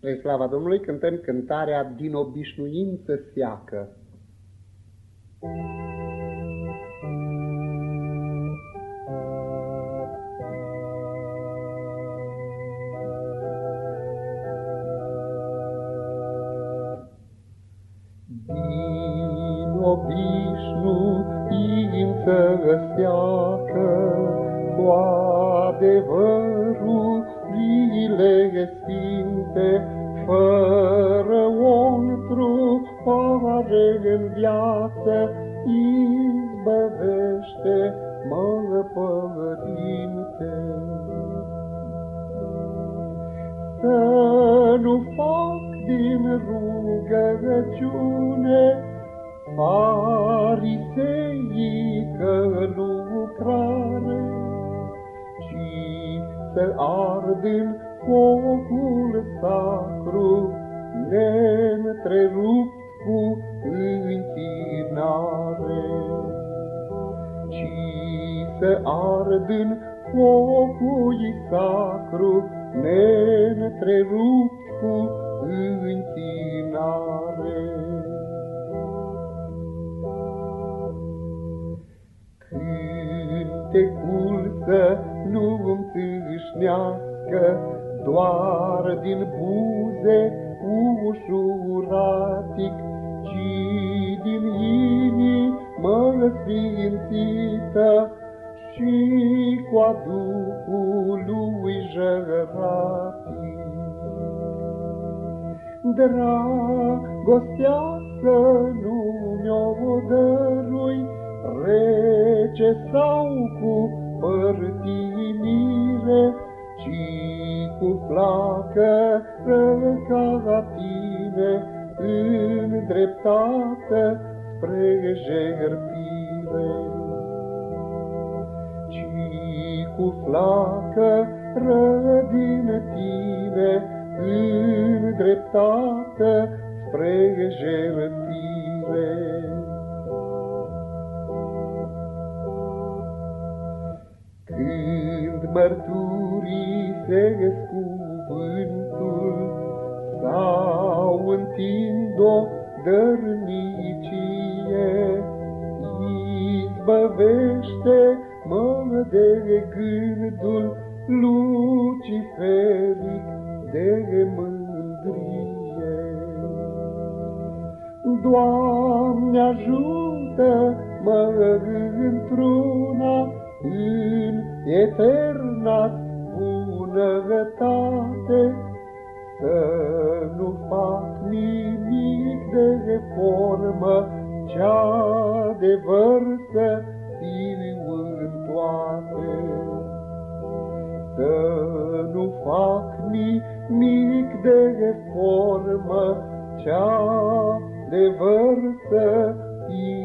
Spre slava Domnului cântăm cântarea din obișnuință seacă. Din obișnuință seacă cu adevărul sfinte, fără o întrupare în viață, izbăvește, mă, Părinte. Să nu fac din rugăciune fariseică ci să ard în focul sacru, neîntrerupt cu închinare. Ci să ard în focul sacru, neîntrerupt cu închinare. Cântecul să nu-mi tâșnească doar din buze ușuratic, ci din inimă sfințită și cu aducul lui jăratic. Dragostea să nu mi-o dărui, rece sau cu părtinire, ci cu flacără ca tine, în dreptate spre jertfire. Ci cu flacără din tine, în dreptate spre jertfire. Când mărturii se cuvântul sau întind-o dărnicie. Izbăvește-mă de gândul luciferic de mândrie. Doamne ajută-mă într-una în eternat bunătate, să nu fac nimic de reformă, ce adevăr să fiu în toate. Să nu fac nimic de reformă, ce adevăr să fiu